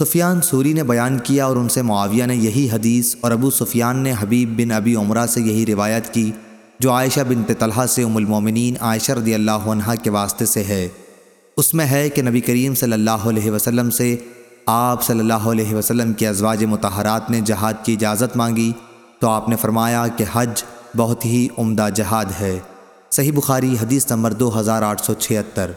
سفیان sorry نے بیان کیا اور ان سے معاویہ نے یہی حدیث اور ابو سفیان نے حبیب بن ابی عمرہ سے یہی روایت کی جو عائشہ بن طلحہ سے ام المومنین عائشہ رضی اللہ عنہ کے واسطے سے ہے۔ اس میں ہے کہ نبی کریم صلی اللہ علیہ وسلم سے آپ صلی اللہ علیہ وسلم کی ازواج متحرات نے جہاد کی اجازت مانگی تو آپ نے فرمایا کہ حج بہت ہی عمدہ جہاد ہے۔ صحیح بخاری حدیث نمبر دو ہزار آٹھ سو چھہتر۔